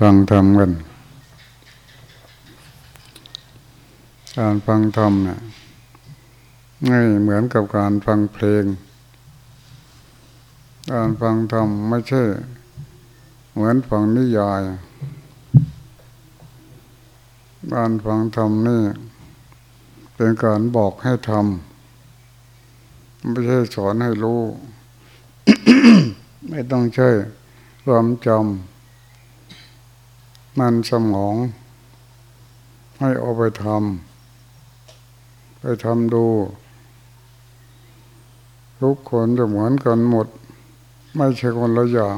ฟังธรรมกัน การฟังธรรมเนี่ยไม่เหมือนกับการฟังเพลง การฟังธรรมไม่ใช่ เหมือนฟังนิยาย การฟังธรรมนี่ เป็นการบอกให้ทำไม่ใช่สอนให้รู้ ไม่ต้องใช่ความจำ มันสมอง ให้เอาไปทำไปทำดู ทุกคนจะเหมือนกันหมด ไม่ใช่คนละอย่าง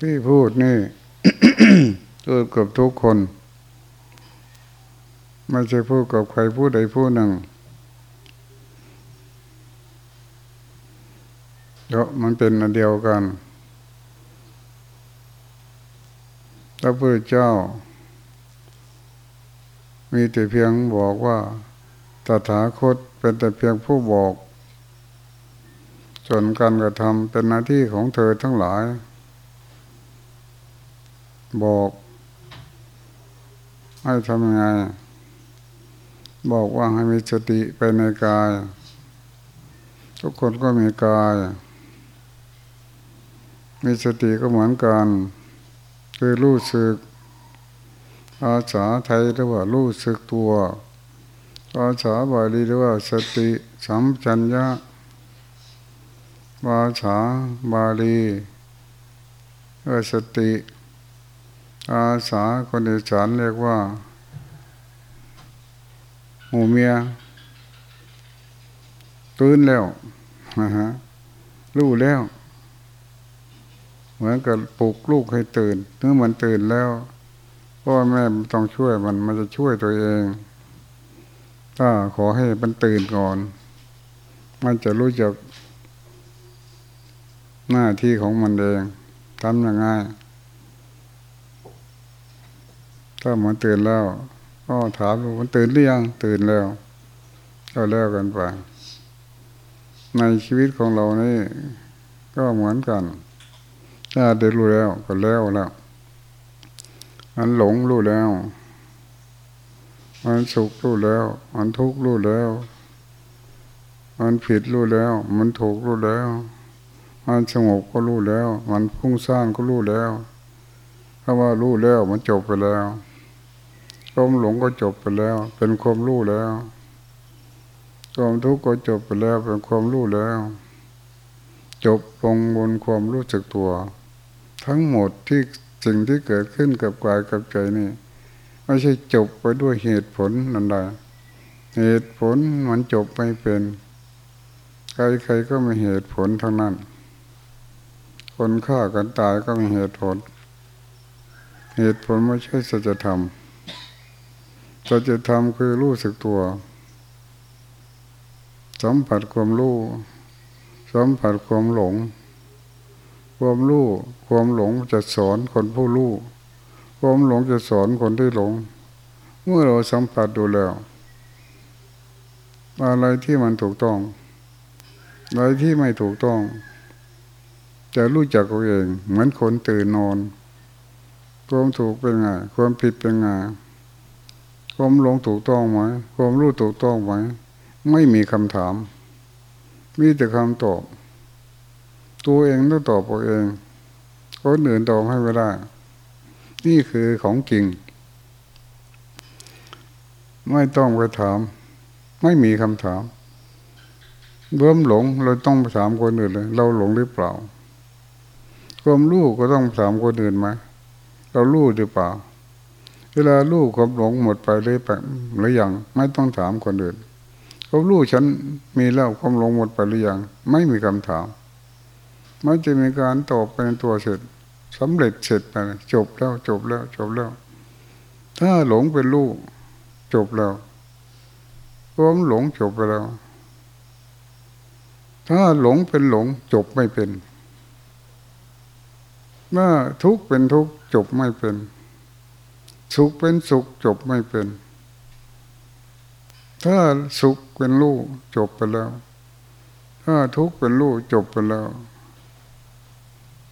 ที่พูดนี่พูดกับทุกคน ไม่ใช่พูดกับใครผู้ใดผู้หนึ่งเพราะมันเป็นอันเดียวกัน พระพุทธเจ้า มีแต่เพียงบอกว่าตถาคตเป็นแต่เพียงผู้บอก ส่วนการกระทำเป็นหน้าที่ของเธอทั้งหลาย บอก ให้ทำยังไง บอกว่าให้มีสติไปในกาย ทุกคนก็มีกาย มีสติก็เหมือนกัน คือรู้สึกภาษาไทยเรียกว่ารู้สึกตัว ภาษาบาลีเรียกว่า สติสัมจัญญะภาษาบาลีเรียกสติภาษาคนอีสานเรียกว่าหูเมียตื่นแล้วนะฮะรู้แล้ว เหมือนกับปลุกลูกให้ตื่นเมื่อมันตื่นแล้วพ่อแม่ต้องช่วยมันมันจะช่วยตัวเอง ถ้าขอให้มันตื่นก่อน มันจะรู้จักหน้าที่ของมันเองทำยังไงถ้ามันตื่นแล้ว ก็ถามมันตื่นหรือยังตื่นแล้ว ก็แล้วกันไปในชีวิตของเรานี่ก็เหมือนกัน ถ้าได้รู้แล้วก็แล้วแล้วมันหลงรู้แล้วมันสุขรู้แล้วมันทุกข์รู้แล้วมันผิดรู้แล้ว มันถูกรู้แล้วมันสงบก็รู้แล้ว มันพุ่งสร้างก็รู้แล้วถ้าว่ารู้แล้วมันจบไปแล้วความหลงก็จบไปแล้ว เป็นความรู้แล้วความทุกข์ก็จบไปแล้วเป็นความรู้แล้ว จบลงบนความรู้สึกตัว ทั้งหมดที่สิ่งที่เกิดขึ้นกับกายกับใจนี่ไม่ใช่จบไปด้วยเหตุผลนั่นใดเหตุผลมันจบไม่เป็น ใครๆก็มีเหตุผลทั้งนั้น คนฆ่ากันตายก็มีเหตุผล เหตุผลไม่ใช่สัจธรรมสัจธรรมคือรู้สึกตัวสัมผัสความรู้สัมผัสความหลง ความรู้ความหลงจะสอนคนผู้รู้ความหลงจะสอนคนที่หลง เมื่อเราสัมผัสดูแล้ว อะไรที่มันถูกต้อง อะไรที่ไม่ถูกต้อง จะรู้จักตัวเอง เหมือนคนตื่นนอนความถูกเป็นไงความผิดเป็นไงความหลงถูกต้องไหมความรู้ถูกต้องไหมไม่มีคำถาม มีแต่คำตอบ ตัวเองต้องตอบตัวเองคนอื่นตอบให้ไม่ได้ นี่คือของจริง ไม่ต้องไปถาม ไม่มีคำถามเริ่มหลงเราต้องถามคนอื่นเลย เราหลงหรือเปล่าความรู้ก็ต้องถามคนอื่นไหมเรารู้หรือเปล่า เวลารู้ความหลงหมดไปเลยไปหรือยังไม่ต้องถามคนอื่นความรู้ฉันมีแล้วความหลงหมดไปหรือยังไม่มีคำถาม มันจะมีการตอบเป็นตัวเสร็จสำเร็จเสร็จไปจบแล้วจบแล้วจบแล้ว ถ้าหลงเป็นลูก จบแล้วความหลงจบไปแล้ว ถ้าหลงเป็นหลงจบไม่เป็นเมื่อทุกเป็นทุกจบไม่เป็น สุขเป็นสุขจบไม่เป็น ถ้าสุขเป็นลูกจบไปแล้ว ถ้าทุกข์เป็นลูกจบไปแล้ว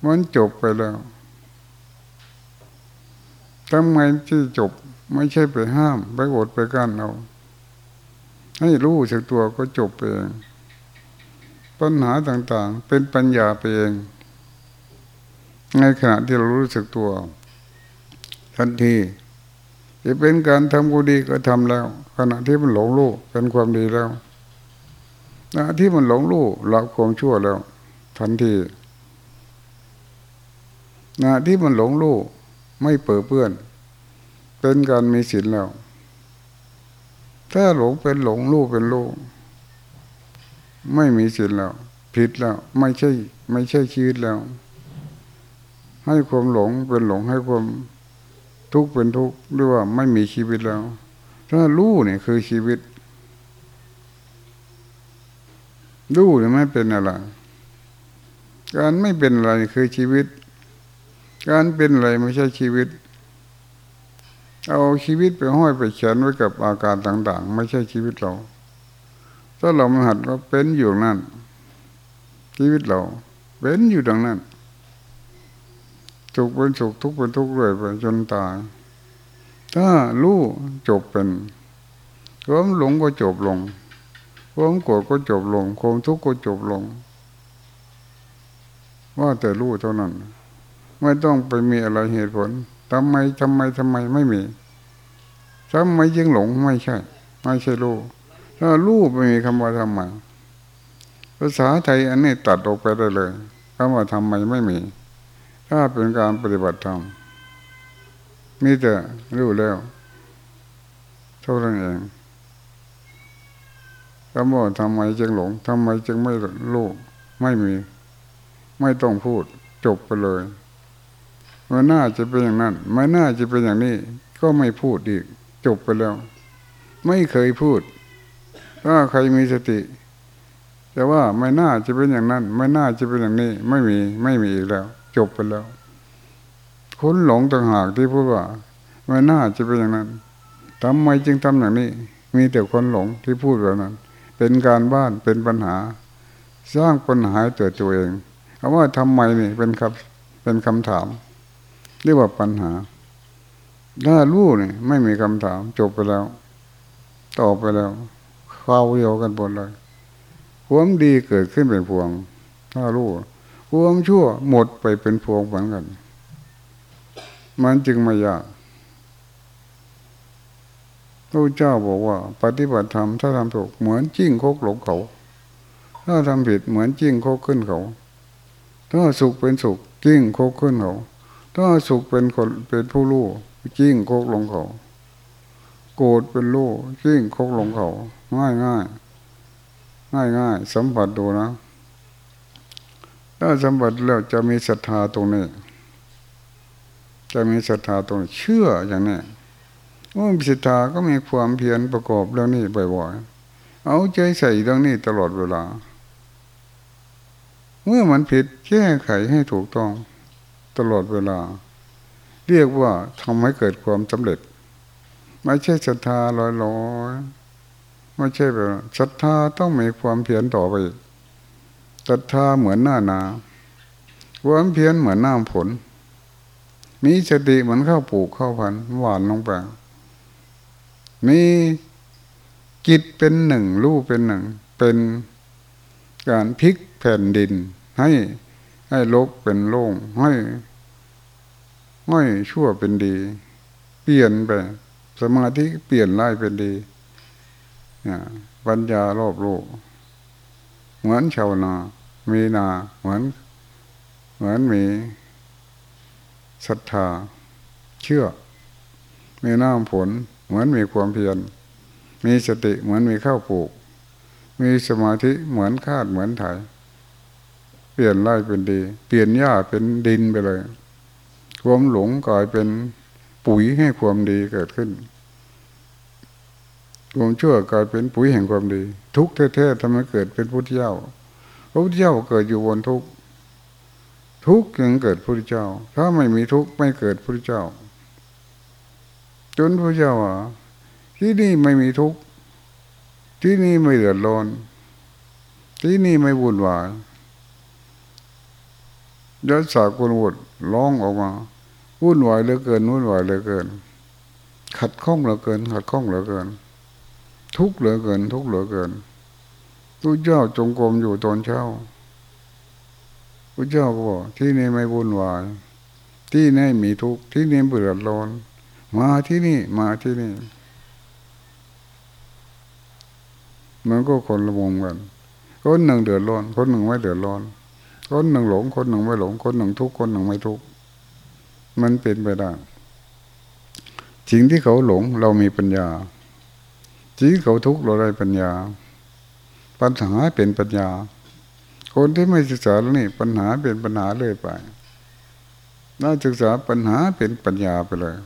มันจบไปแล้วทำไมที่จบไม่ใช่ไปห้ามไปอดไปกั้นเอาให้รู้สึกตัวก็จบเองปัญหาต่างๆ เป็นปัญญาไปเองในขณะที่เรารู้สึกตัว ทันทีจะเป็นการทำกูดีก็ทำแล้ว ขณะที่มันหลงรู้เป็นความดีแล้วขณะที่มันหลงรู้ละความชั่วแล้ว ทันที ขณะที่มันหลงรู้ไม่เปื้อเปื้อน เป็นการมีศีลแล้ว ถ้าหลงเป็นหลงรู้เป็นรู้ไม่มีศีลแล้ว ผิดแล้ว ไม่ใช่ ไม่ใช่ชีวิตแล้ว ให้ความหลงเป็นหลงให้ความทุกข์เป็นทุกข์หรือว่าไม่มีชีวิตแล้ว ถ้ารู้เนี่ยคือชีวิตรู้เนี่ยไม่เป็นอะไร การไม่เป็นอะไรคือชีวิต การเป็นอะไรไม่ใช่ชีวิต เอาชีวิตไปห้อยไปเขียนไว้กับอาการต่าง ๆ ไม่ใช่ชีวิตเรา ถ้าเราไม่หัดว่าเป็นอยู่นั่น ชีวิตเรา เป็นอยู่ดังนั้นสุขเป็นสุขทุกข์เป็นทุกข์เลยไปจนตายถ้ารู้จบเป็นความหลงก็จบลงความโกรธก็จบลงความทุกข์ก็จบลง ว่าแต่รู้เท่านั้น ไม่ต้องไปมีอะไรเหตุผลทำไมทำไมทำไมไม่มีทำไมยังหลงไม่ใช่ ไม่ใช่รู้ถ้ารู้ไม่มีคำว่าทำไมภาษาไทยอันนี้ตัดออกไปได้เลยคำว่าทำไมไม่มี ถ้าเป็นการปฏิบัติธรรมมีแต่รู้แล้วเท่านั้นเองคำว่าทำไมจึงหลงทำไมจึงไม่รู้ไม่มี ไม่ต้องพูดจบไปเลย มันน่าจะเป็นอย่างนั้นไม่น่าจะเป็นอย่างนี้ ก็ไม่พูดอีก จบไปแล้ว ไม่เคยพูด ถ้าใครมีสติ แต่ว่าไม่น่าจะเป็นอย่างนั้น ไม่น่าจะเป็นอย่างนี้ ไม่มีไม่มีอีกแล้ว จบไปแล้วคุณหลงต่างหากที่พูดว่า ไม่น่าจะเป็นอย่างนั้นทำไมจึงทำอย่างนี้ มีแต่คนหลงที่พูดแบบนั้น เป็นการบ้านเป็นปัญหา สร้างปัญหาตัวตัวเองคำว่าทำไมนี่เป็นคำเป็นคำถาม เรียกว่าปัญหา ถ้ารู้เนี่ยไม่มีคำถาม จบไปแล้ว ตอบไปแล้วเข้าเดียวกันหมดเลยความดีเกิดขึ้นเป็นพวง ถ้ารู้ความชั่วหมดไปเป็นพวงเหมือนกัน มันจึงไม่ยากพระเจ้าบอกว่า ปฏิบัติธรรมถ้าทำถูกเหมือนจิ้งโคกหลงเขา ถ้าทำผิดเหมือนจิ้งโคกขึ้นเขา ถ้าสุขเป็นสุขจิ้งโคกขึ้นเขา ถ้าสุขเป็นคนเป็นผู้รู้จิ้งโคกลงเขา โกรธเป็นรู้จิ้งโคกลงเขา ง่ายง่ายง่ายง่ายสัมผัสดูนะ ถ้าสัมบัติแล้วจะมีศรัทธาตรงนี้ จะมีศรัทธาตรงเชื่ออย่างนี้เมื่อมีศรัทธาก็มีความเพียรประกอบเรื่องนี้บ่อยๆเอาใจใส่เรื่องนี้ตลอดเวลา เมื่อมันผิดแก้ไขให้ถูกต้อง ตลอดเวลา เรียกว่าทำให้เกิดความสำเร็จ ไม่ใช่ศรัทธาลอยๆไม่ใช่แบบศรัทธาต้องมีความเพียรต่อไปศรัทธาเหมือนหน้านาความเพียรเหมือนน้ำผล มีสติเหมือนข้าวปลูกข้าวพันหวานลงไปมีจิตเป็นหนึ่ง รู้เป็นหนึ่ง เป็นการพลิกแผ่นดินให้ ให้ลกเป็นโล่งให้ให้ชั่วเป็นดี เปลี่ยนไป สมาธิเปลี่ยนร้ายเป็นดีปัญญารอบโลกเหมือนชาวนา มีนาเหมือน เหมือนมีศรัทธา เชื่อ มีน้ำผล เหมือนมีความเพียร มีสติเหมือนมีข้าวปลูก มีสมาธิเหมือนคาดเหมือนไถ เปลี่ยนไร่เป็นดี เปลี่ยนหญ้าเป็นดินไปเลย ความหลงกลายเป็นปุ๋ยให้ความดีเกิดขึ้น ความชั่วกลายเป็นปุ๋ยแห่งความดี ทุกแท้ๆทำให้เกิดเป็นพุทธเจ้าพระพุทธเจ้าเกิดอยู่บนทุกทุกยังเกิดพุทธเจ้า ถ้าไม่มีทุกไม่เกิดพุทธเจ้า จนพระเจ้าว่าที่นี่ไม่มีทุกที่นี่ไม่เดือดร้อนที่นี่ไม่วุ่นวาย ยศสากุลวุฒร้องออกมาววุ่นวายเหลือเกินวุ่นวายเหลือเกิน ขัดข้องเหลือเกิน ขัดข้องเหลือเกิน ทุกเหลือเกิน ทุกเหลือเกินพระเจ้าจงกรมอยู่ตอนเช้าพระเจ้าก็บอกที่นี่ไม่วุ่นวาย ที่นี่มีทุกที่นี่เบื่อร้อนมาที่นี่มาที่นี่ มันก็คนละมุมกันคนหนึ่งเดือดร้อน คนหนึ่งไม่เดือดร้อน คนหนึ่งหลงคนหนึ่งไม่หลง คนหนึ่งทุกคนหนึ่งไม่ทุกมันเป็นไปได้สิ่งที่เขาหลงเรามีปัญญาสิ่งที่เขาทุกข์เราได้ปัญญา ปัญหาเป็นปัญญา คนที่ไม่ศึกษาแล้วนี่ปัญหาเป็นปัญหาเลยไปน่าศึกษาปัญหาเป็นปัญญาไปเลย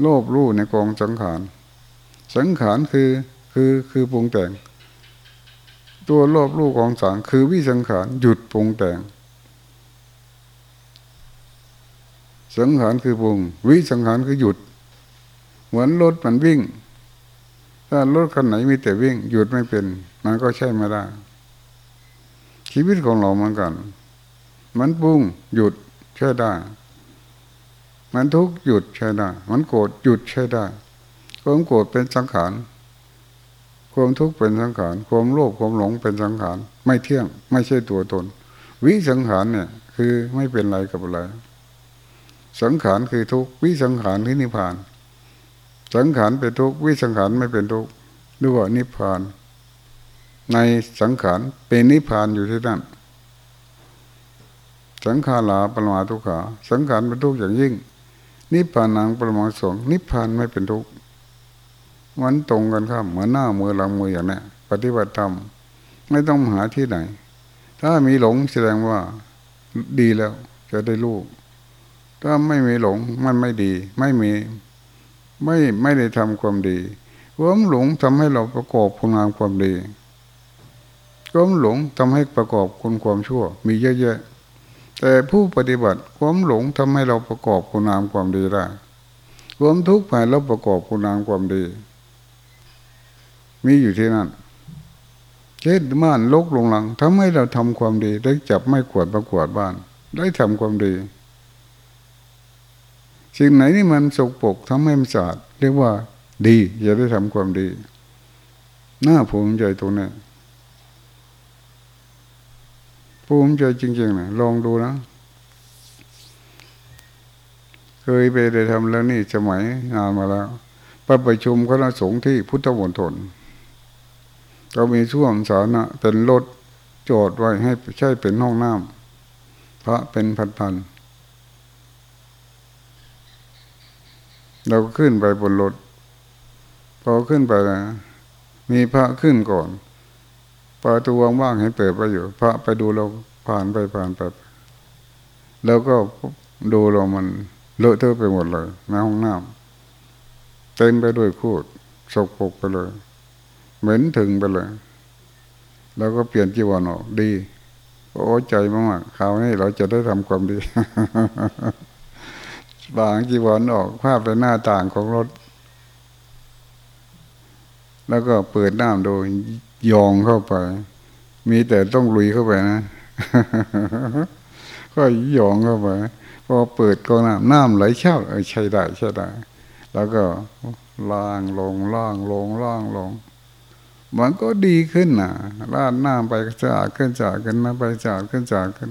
โลภรู้ในกองสังขาร สังขารคือคือคือปรุงแต่ง ตัวโลภรู้กองสังคือวิสังขารหยุดปรุงแต่ง สังขารคือปรุง วิสังขารคือหยุด เหมือนรถมันวิ่ง ถ้ารถคันไหนมีแต่วิ่ง หยุดไม่เป็น มันก็ใช่ไม่ได้ ชีวิตของเราเหมือนกัน มันปรุงหยุดใช่ได้ มันทุกข์หยุดใช่ได้ มันโกรธหยุดใช่ได้ความโกรธเป็นสังขาร ความทุกข์เป็นสังขาร ความโลภความหลงเป็นสังขาร ไม่เที่ยง ไม่ใช่ตัวตน วิสังขารเนี่ยคือไม่เป็นไรกับอะไร สังขารคือทุกวิสังขารคือนิพพาน สังขารเป็นทุกวิสังขารไม่เป็นทุกด้วยว่านิพพาน ในสังขารเป็นนิพพานอยู่ที่นั่น สังขาราปรมาทุกขา สังขารเป็นทุกข์อย่างยิ่ง นิพพานังปรมาสงนิพพานไม่เป็นทุกข์ มันตรงกันครับเหมือนหน้ามือหลังมืออย่างนี้ปฏิบัติธรรมไม่ต้องหาที่ไหน ถ้ามีหลงแสดงว่าดีแล้วจะได้รู้ถ้าไม่มีหลงมันไม่ดี ไม่มีไม่ไม่ได้ทำความดีความหลงทำให้เราประกอบคุณงามความดีความหลงทำให้ประกอบคุณความชั่ว มีเยอะแยะ แต่ผู้ปฏิบัติความหลงทำให้เราประกอบคุณงามความดีได้ความทุกข์ภายเราประกอบคุณงามความดี มีอยู่ที่นั่นเช่นบ้านลกลงหลังทำให้เราทำความดี ได้จับไม่ขวดประกวดบ้าน ได้ทำความดี สิ่งไหนที่มันสกปรกทำให้มันสะอาดเรียกว่า ดีอย่าได้ทำความดี หน่าภูมิใจตรงนี้ภูมิใจจริงๆนะลองดูนะ เคยไปได้ทำแล้วนี่สมัยงานมาแล้ว ไปประชุมคณะสงฆ์ที่พุทธมณฑล ก็มีช่วงสานะเป็นรถโจดไว้ให้ใช่เป็นห้องน้ำพระเป็นพันๆเราก็ขึ้นไปบนรถพอขึ้นไปนะมีพระขึ้นก่อนประตูว่างๆให้เปิดไปอยู่ พระไปดูเราผ่านไปผ่านไป แล้วก็ดูเรามันเลอะเทอะไปหมดเลยในห้องน้ำเต็มไปด้วยคูดสกปรกไปเลย เหม็นถึงไปเลยแล้วก็เปลี่ยนจีวรออกดีโอ้ใจมากคราวนี้เราจะได้ทำความดีบางจีวรออกภาพไปหน้าต่างของรถ แล้วก็เปิดน้ำโดยยองเข้าไป มีแต่ต้องลุยเข้าไปนะ ก็ยองเข้าไปพอเปิดกองน้ำน้ำไหลเช่าเออใช่ได้ใช่ได้ แล้วก็ล่างลงล่างลงล่างลง มันก็ดีขึ้นนะล้านน้ำไปสะอาดขึ้นสะอาดขึ้นนะไปสะอาดขึ้นสะอาดขึ้น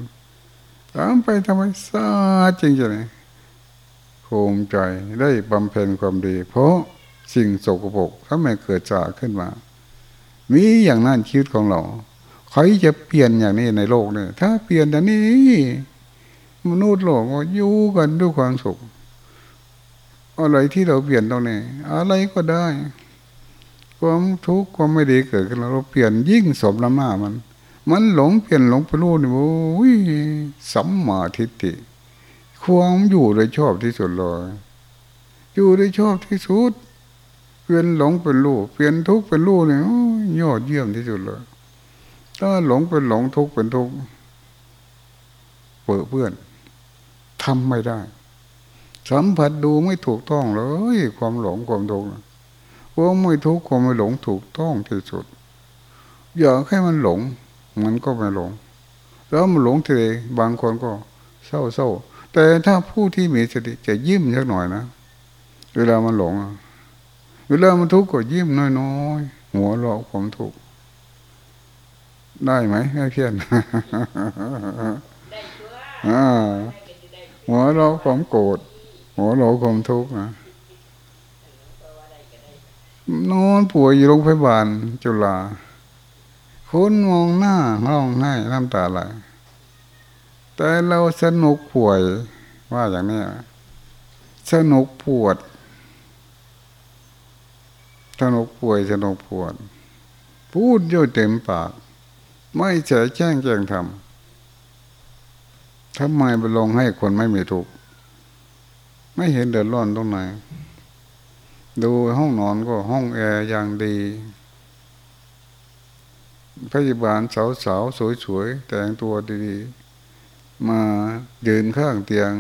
ตามไปทำไมสะอาดจริงๆเลยภูมิใจได้บำเพ็ญความดี เพราะสิ่งโสกปรกถ้าไม่เกิดจากขึ้นมา มีอย่างนั้นชีวิตของเราใครจะเปลี่ยนอย่างนี้ในโลกเนี่ยถ้าเปลี่ยนอย่างนี้มนุษย์โลกก็อยู่กันด้วยความสุข อะไรที่เราเปลี่ยนตรงนี้ อะไรก็ได้ ความทุกข์ความไม่ดีเกิดขึ้นเราเปลี่ยนยิ่งสมน้ำหน้ามัน มันหลงเปลี่ยนหลงไปรู้นี่โอ้ยสัมมาทิฏฐิความอยู่ได้ชอบที่สุดเลยอยู่ได้ชอบที่สุดเปลี่ยนหลงเป็นลูกเปลี่ยนทุกข์เป็นลูกเนี่ยยอดเยี่ยมที่สุดเลยถ้าหลงเป็นหลงทุกข์เป็นทุกข์เปิดเพื่อนทำไม่ได้ สัมผัสดูไม่ถูกต้องเลย ความหลงความทุกข์ ความไม่ทุกข์ความไม่หลงถูกต้องที่สุด อยากให้มันหลง มันก็ไม่หลง แล้วมันหลงทีบางคนก็เศร้าเศร้าแต่ถ้าผู้ที่มีสติจะยิ้มสักหน่อยนะ เวลามันหลงเวลามันทุกข์ก็ยิ้มน้อยๆหัวเราะความทุกข์ได้ไหมให้เพี้ยนหัวเราะความโกรธหัวเราะความทุกข์นะ นอนป่วยอยู่โรงพยาบาลจุฬาคนมองหน้าร้องไห้น้ำตาไหลแต่เราสนุกป่วยว่าอย่างนี้สนุกปวด สนุกป่วยสนุกปวด พูดโยเต็มปาก ไม่เฉยแจ้งแจ้งทำทำไมไปลงให้คนไม่มีทุกข์ไม่เห็นเดือดร้อนตรงไหน ดูห้องนอนก็ห้องแอร์อย่างดีพยาบาลสาวๆสวยๆ แต่งตัวดีๆ มายืนข้างเตียง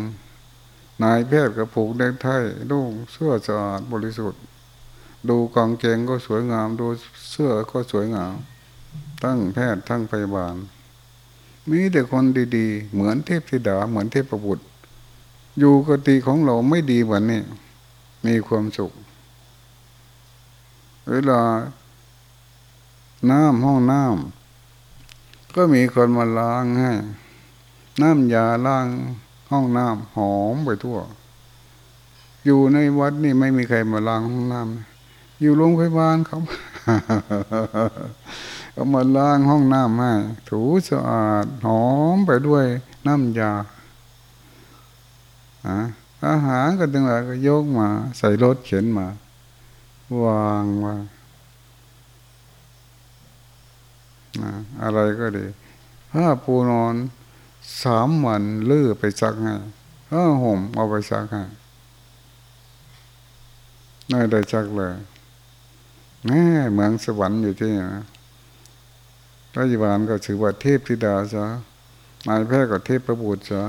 นายแพทย์กระผูกเด็กไทยลูกเสื้อสะอาดบริสุทธิ์ ดูกางเกงก็สวยงาม ดูเสื้อก็สวยงาม ทั้งแพทย์ทั้งพยาบาล มีแต่คนดีๆ เหมือนเทพธิดาเหมือนเทพประบุตรอยู่กติของเราไม่ดีเหมือนนี้ มีความสุข เวลา น้ำห้องน้ำก็มีคนมาล้างให้ น้ำยาล้างห้องน้ำหอมไปทั่ว อยู่ในวัดนี่ไม่มีใครมาล้างห้องน้ำอยู่โรงพยาบาลเขาเขามาล้างห้องน้ำให้ถูสะอาดหอมไปด้วยน้ำยาอาหารก็ตึงหลก็ยกมา ใส่รถเข็นมา วางมาอะไรก็ดีถ้าปูนอนสามวันลื้อไปซักให้ถ้าห่มเอาไปซักให้ไม่ได้ซักเลยแม่เหมืองสวรรค์อยู่ที่นะรัฐบาลก็ถือว่าเทพธิดาซะนายแพทย์ก็เทพประบุตรซะ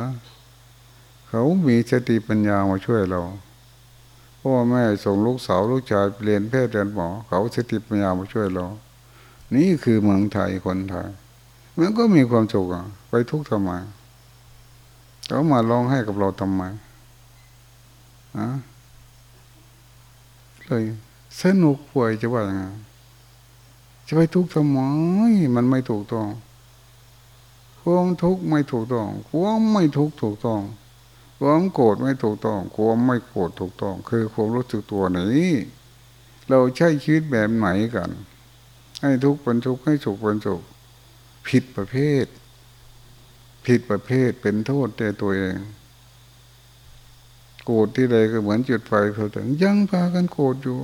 เขามีสติปัญญามาช่วยเรา พ่อแม่ส่งลูกสาวลูกชายเรียนแพทย์เรียนหมอ เขาสติปัญญามาช่วยเรา นี่คือเมืองไทยคนไทยมันก็มีความสุขอะ ไปทุกข์ทำไมเขามาร้องให้กับเราทำไมอะเลยสนุกป่วยจะว่าย่างไงจะไปทุกข์ทำไมมันไม่ถูกต้องความทุกข์ไม่ถูกต้องความไม่ทุกข์ถูกต้อง ความโกรธไม่ถูกต้อง ความไม่โกรธถูกต้อง คือความรู้สึกตัวนี้ เราใช้ชีวิตแบบไหนกัน ให้ทุกข์เป็นทุกข์ให้สุขเป็นสุขผิดประเภท ผิดประเภทเป็นโทษแต่ตัวเอง โกรธที่ใดก็เหมือนจุดไฟเขาถึงยังพากันโกรธอยู่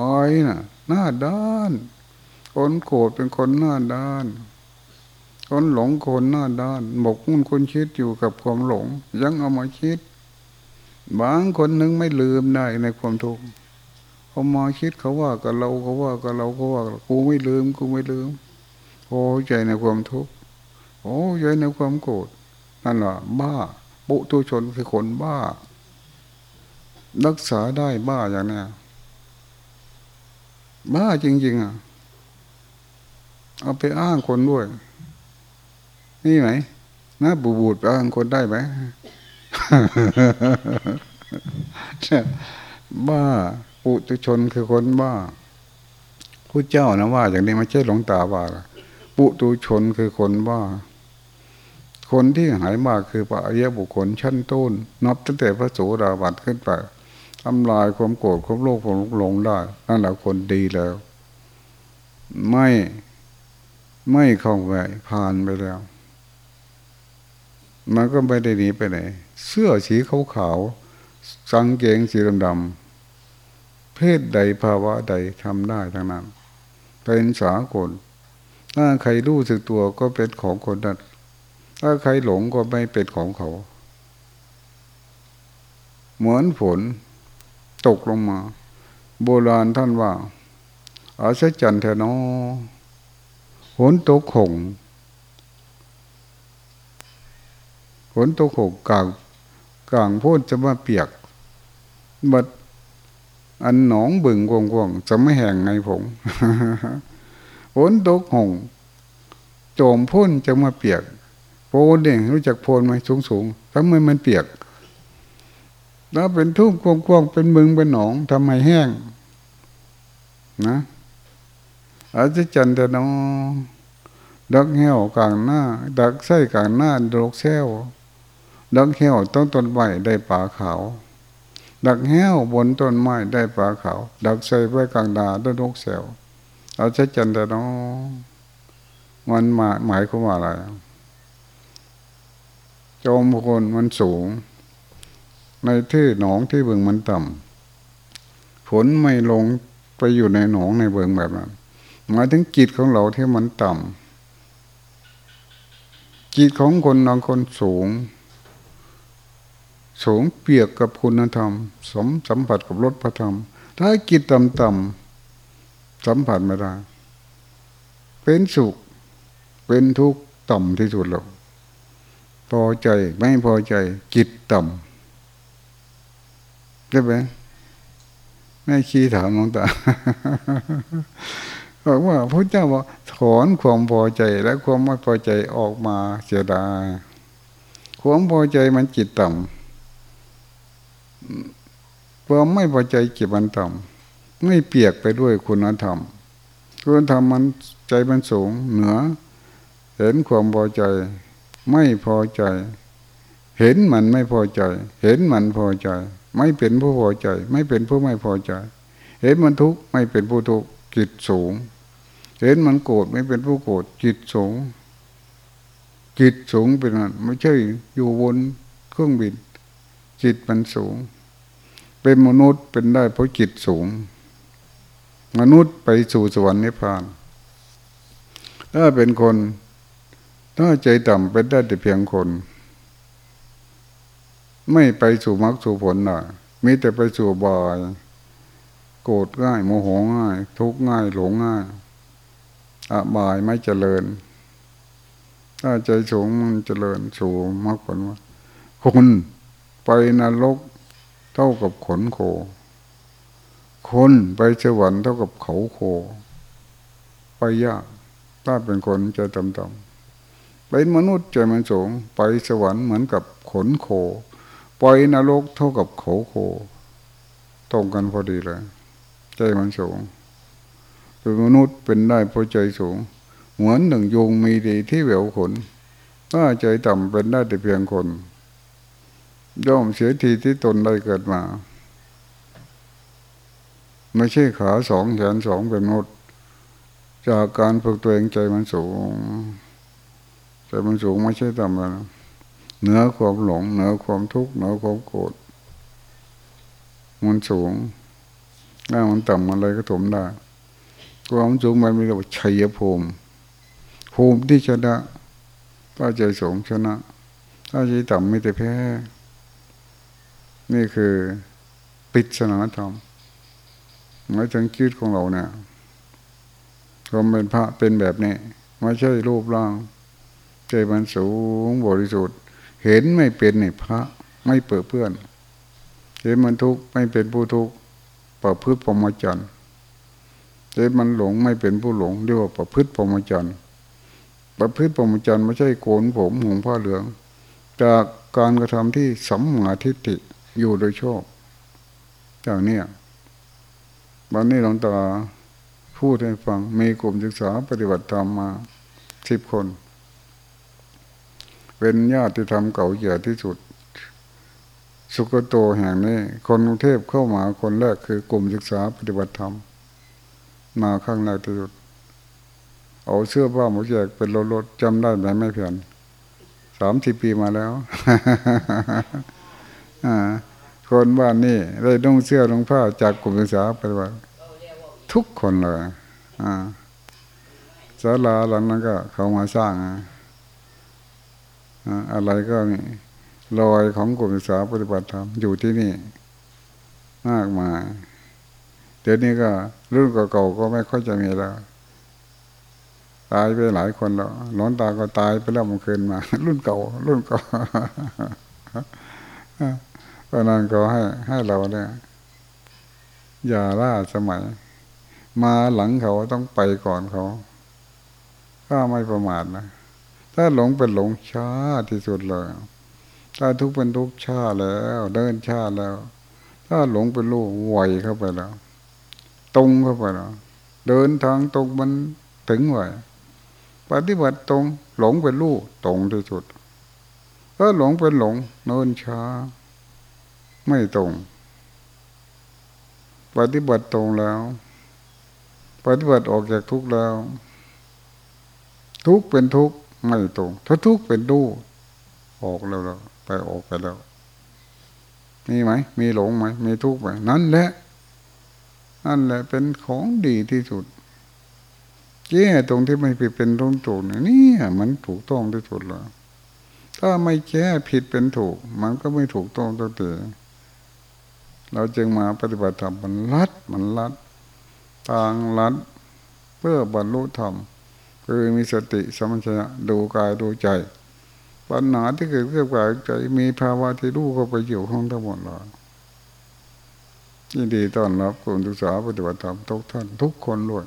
อ้อยน่ะ หน้าด้านคนโกรธเป็นคนหน้าด้าน คนหลงคนหน้าด้านหมกมุ่นคนคิดอยู่กับความหลง ยังเอามาคิด บางคนนึงไม่ลืมได้ในความทุกข์เขามาคิดเขาว่ากับเราเขาว่ากับเราเขาว่ากูไม่ลืมกูไม่ลืมโอ้ใจในความทุกข์โอ้ใจในความโกรธนั่นแหละบ้าปุตุชนคือคนบ้า รักษาได้บ้าอย่างนี้บ้าจริง ๆ อะ เอาไปอ้างคนด้วย นี่ไหมนะบูบูดอ้างคนได้ไหมบ้าปุตุชนคือคนบ้าผู้เจ้านะว่า อย่างนี้ไม่ใช่หลงตาว่าปุตุชนคือคนบ้า คนที่หายมาคือปะเยบุคคลชั้นต้นนับตั้งแต่พระโสดาบันขึ้นไปทำลายความโกรธความโลภความหลงได้นั่นแหละคนดีแล้ว ไม่ไม่เข้าไปผ่านไปแล้ว มันก็ไม่ได้หนีไปไหน เสื้อสีขาวขาวสังเกงสีดำดำเพศใดภาวะใดทำได้ทั้งนั้น เป็นสากลถ้าใครรู้สึกตัวก็เป็นของคนนั้นถ้าใครหลงก็ไม่เป็นของเขา เหมือนฝนตกลงมา โบราณท่านว่าอาศจันเทนอฝนตกหง ฝนตกหงกลางกลางพูดจะมาเปียกบัดอันหนองบึงกวงๆจะไม่แห้งไงผมฝนตกหงโจมพ่นจะมาเปียกโพนเองรู้จักโพนไหมสูงสูงทำไมมันเปียก แล้วเป็นทุ่งกว้างๆเป็นมึงเป็นหนองทำไมแห้ง นะอาจจะจันแต่น้องดักเหี่ยวกลางหน้า ดักไส้กลางหน้าดกแซว ดักเหี่ยวต้นต้นใบได้ป่าขาว ดักเหี่ยวบนต้นไม้ได้ป่าขาว ดักใส่ไว้กลางดาด้วยนกแซวเอาจะจันแต่น้องมันหมายหมายความว่าอะไรจอมคนมันสูง ในที่หนองที่เบิ่งมันต่ำฝนไม่ลงไปอยู่ในหนองในเบิ่งแบบนั้นหมายถึงจิตของเราที่มันต่ำจิตของคนบางคนสูง สูงเปียกกับคุณธรรม สมสัมผัสกับรสพระธรรม ถ้าจิตต่ำๆสัมผัสไม่ได้เป็นสุข เป็นทุกข์ต่ำที่สุดหรอกพอใจไม่พอใจจิตต่ำใช่ไหมแม่ขี้ถามน้องตาบอกว่าพระเจ้าบอกถอนความพอใจและความไม่พอใจออกมาเสียดายความพอใจมันจิตต่ำ ความไม่พอใจจิตมันต่ำไม่เปียกไปด้วยคุณธรรมคุณธรรมมันใจมันสูงเหนือ เห็นความพอใจ ไม่พอใจ เห็นมันไม่พอใจ เห็นมันพอใจ ไม่เป็นผู้พอใจ ไม่เป็นผู้ไม่พอใจ เห็นมันทุกข์ไม่เป็นผู้ทุกข์จิตสูง เห็นมันโกรธไม่เป็นผู้โกรธจิตสูงจิตสูงเป็นนั้นไม่ใช่อยู่บนเครื่องบิน จิตมันสูง เป็นมนุษย์เป็นได้เพราะจิตสูง มนุษย์ไปสู่สวรรค์นิพพาน ถ้าเป็นคนถ้าใจต่ำเป็นได้แต่เพียงคน ไม่ไปสู่มรรคสู่ผลหน่ะมีแต่ไปสู่บายโกรธง่ายโมโหง่าย ทุกง่ายหลงง่ายอบายไม่เจริญ ถ้าใจสูงมันเจริญสูงมากกว่าคนไปนรก เท่ากับขนโค คนไปสวรรค์เท่ากับเขาโค ไปยาก ถ้าเป็นคนใจต่ำๆเป็นมนุษย์ใจมันสูง ไปสวรรค์เหมือนกับขนโค ไปนรกเท่ากับเขาโค ตรงกันพอดีเลย ใจมันสูงเป็นมนุษย์เป็นได้เพราะใจสูง เหมือนหนึ่งยุงมีดีที่เหวขน ถ้าใจต่ำเป็นได้แต่เพียงคน ย่อมเสียทีที่ตนได้เกิดมา ไม่ใช่ขาสองแขนสองเป็นมนุษย์จากการฝึกตัวเองใจมันสูง ใจมันสูงไม่ใช่ต่ำนะเหนือความหลงเหนือความทุกข์เหนือความโกรธมันสูงถ้ามันต่ำอะไรก็ถมได้ความสูงมันมีเรียกว่าชัยภูมิภูมิที่ชนะถ้าใจสูงชนะ ถ้าใจต่ำไม่แต่แพ้ นี่คือปิศนาธรรมหมายถึงชีวิตของเราเนี่ยความเป็นพระเป็นแบบนี้ไม่ใช่รูปร่าง ใจมันสูงบริสุทธิ์ เห็นไม่เป็นในพระ ไม่เปิดเพื่อน เห็นมันทุกข์ไม่เป็นผู้ทุกข์ประพฤติปรมจันทร์เต่มันหลงไม่เป็นผู้หลงเรียกว่าประพฤติปรมจันทร์ประพฤติปรมจันทร์ไม่ใช่โกนผมหงผ้าเหลือง จากการกระทำที่สัมมาทิฏฐิ อยู่โดยชอบอย่างนี้วันนี้หลวงตาพูดให้ฟัง มีกลุ่มศึกษาปฏิบัติธรรมมาสิบคน เป็นญาติธรรมเก่าแก่ที่สุด สุกโตแห่งนี้ คนกรุงเทพเข้ามาคนแรกคือกลุ่มศึกษาปฏิบัติธรรม มาข้างในที่สุด เอาเสื้อผ้าหมวกแจกเป็นรถๆจำได้ไหมไม่เพียนสามสิบปีมาแล้ว คนบ้านนี่ได้ต้องเสื้อรองผ้าจากกลุ่มศึกษาไปว่าทุกคนเลยศาลาหลังนั้นก็เขามาสร้างอะไรก็มีรอยของกลุ่มศึกษาปฏิบัติธรรมอยู่ที่นี่ มากมายเดี๋ยวนี้ก็รุ่นเก่าๆก็ไม่ค่อยจะมีแล้วตายไปหลายคนแล้วหลอนตาก็ตายไปแล้วมันคืนมา รุ่นเก่า รุ่นเก่า ราะนั้นก็ให้ให้เราเนี่ยอย่าล่าสมัย มาหลังเขาต้องไปก่อนเขาก็ไม่ประมาทนะถ้าหลงเป็นหลงช้าที่สุดเลยถ้าทุกเป็นทุกช้าแล้ว เดินช้าแล้ว ถ้าหลงเป็นลูกไหวเข้าไปแล้ว ตรงเข้าไปแล้ว เดินทางตรงมันถึงไหวปฏิบัติตรงหลงเป็นลูกตรงที่สุดถ้าหลงเป็นหลงเนินช้า ไม่ตรง ปฏิบัติตรงแล้ว ปฏิบัติออกจากทุกข์แล้ว ทุกข์เป็นทุกข์ไม่ตรง ถ้าทุกข์เป็นดูออกแล้วแล้วไปออกไปแล้ว มีไหม มีหลงไหม มีทุกข์ไหมนั่นแหละนั่นแหละเป็นของดีที่สุดแก้ตรงที่ไม่ผิดเป็นตรงถูกนี่มันถูกต้องที่สุดแล้วถ้าไม่แก้ผิดเป็นถูก มันก็ไม่ถูกต้องตั้งแต่ เราจึงมาปฏิบัติธรรมมันลัดมันลัดทางลัดเพื่อบรรลุธรรมคือมีสติสมัชยะดูกายดูใจ ปัญหาที่เกิดขึ้นกับใจมีภาวะที่รู้ก็ไปอยู่ห้องทั้งหมดเลยยินดีต้อนรับกลุ่มศึกษาปฏิบัติธรรมทุกท่านทุกคนด้วย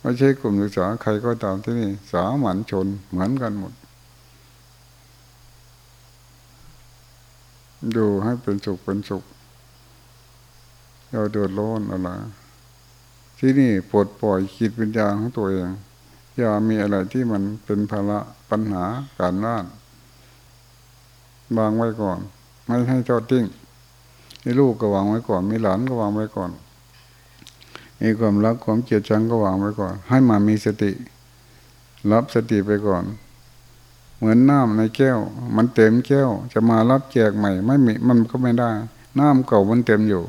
ไม่ใช่กลุ่มศึกษาใครก็ตามที่นี่ สามัญชนเหมือนกันหมด ดูให้เป็นสุขเป็นสุข เราเดือดร้อนอะไรที่นี่ปลดปล่อยคิดวิญญาณของตัวเองอย่ามีอะไรที่มันเป็นภาระปัญหาการงานวางไว้ก่อน ไม่ให้ทอดทิ้งมีลูกก็วางไว้ก่อน มีหลานก็วางไว้ก่อนมีความรักความเกลียดชังก็วางไว้ก่อน ให้มามีสติ รับสติไปก่อน เหมือนน้ำในแก้ว มันเต็มแก้ว จะมารับแจกใหม่ ไม่มีมันก็ไม่ได้ น้ำเก่ามันเต็มอยู่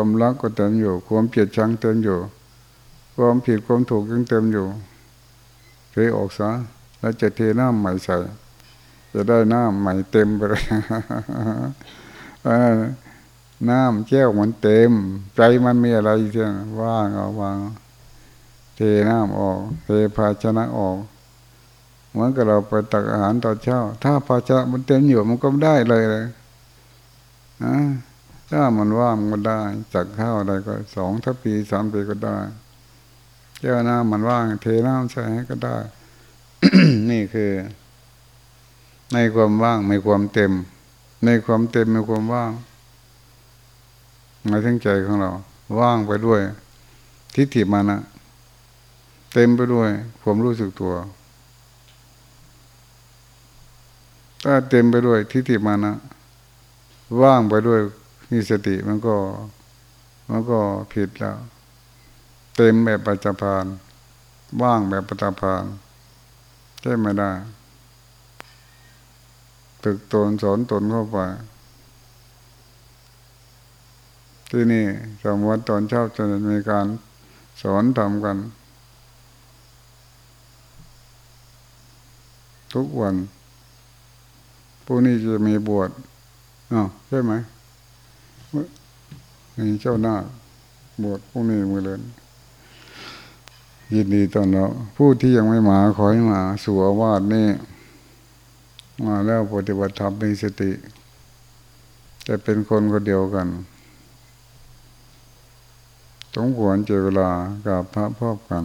ความรักก็เต็มอยู่ ความเกลียดชังเต็มอยู่ ความผิดความถูกยังเต็มอยู่เทออกซะแล้วจะเทน้ำใหม่ใส่จะได้น้ำใหม่เต็มไปเลยน้ำแก้วมันเต็ม ใจมันมีอะไรเที่ยว่างเอาวาง เทน้ำออก เทภาชนะออกเหมือนกับเราไปตักอาหารตอนเช้า ถ้าภาชนะมันเต็มอยู่มันก็ได้เลยเลยนะ ถ้ามันว่างมันได้ จากข้าวอะไรก็สองทัพปีสามปีก็ได้แก้วน้ำมันว่าง เทน้ำใส่ให้ก็ได้ นี่คือ ในความว่างในความเต็ม ในความเต็มในความว่างในทั้งใจของเรา ว่างไปด้วย ทิฏฐิมานะเต็มไปด้วยความรู้สึกตัว ถ้าเต็มไปด้วยทิฏฐิมานะว่างไปด้วย มีสติมันก็มันก็ผิดแล้ว เต็มแบบปัจจุบันว่างแบบปัจจุบันใช่ไม่ได้ตึกตนสอนตนเข้าไปที่นี่สมวัตตอนเช้าจะมีการสอนทำกัน ทุกวันผู้นี้จะมีบวชอ๋อใช่ไหม มีเจ้าหน้าบวชพวกนี้มือเล่นยินดีตอนเราผู้ที่ยังไม่มาขอให้มาสู่อาวาสนี่มาแล้วปฏิบัติธรรมมีสติ จะเป็นคนคนเดียวกันสมควรเจอเวลากับพระพบกัน